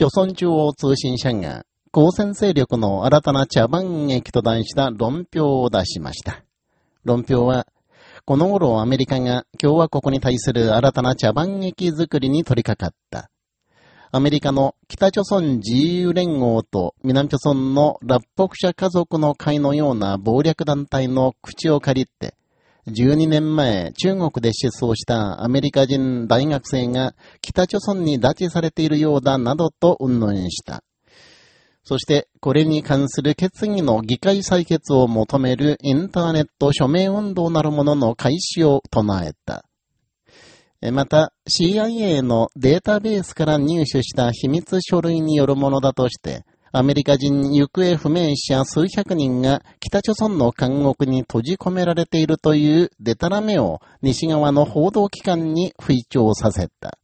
朝鮮中央通信社が、公戦勢力の新たな茶番劇と題した論評を出しました。論評は、この頃アメリカが共和国に対する新たな茶番劇作りに取り掛かった。アメリカの北朝鮮自由連合と南朝鮮の脱北者家族の会のような暴略団体の口を借りて、12年前、中国で失踪したアメリカ人大学生が北朝鮮に拉致されているようだなどと運論した。そして、これに関する決議の議会採決を求めるインターネット署名運動なるものの開始を唱えた。また、CIA のデータベースから入手した秘密書類によるものだとして、アメリカ人行方不明者数百人が北朝鮮の監獄に閉じ込められているというデタラメを西側の報道機関に吹聴させた。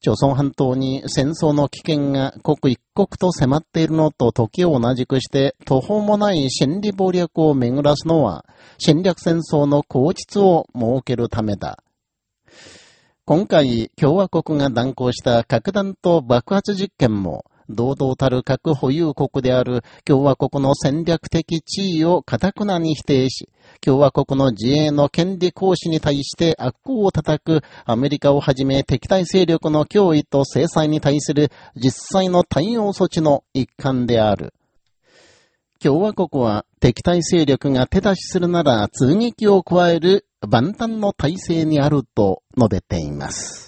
朝鮮半島に戦争の危険が刻一刻と迫っているのと時を同じくして途方もない心理暴力を巡らすのは侵略戦争の口実を設けるためだ。今回共和国が断行した核弾頭爆発実験も堂々たる核保有国である共和国の戦略的地位を堅くなに否定し、共和国の自衛の権利行使に対して悪行を叩くアメリカをはじめ敵対勢力の脅威と制裁に対する実際の対応措置の一環である。共和国は敵対勢力が手出しするなら通撃を加える万端の体制にあると述べています。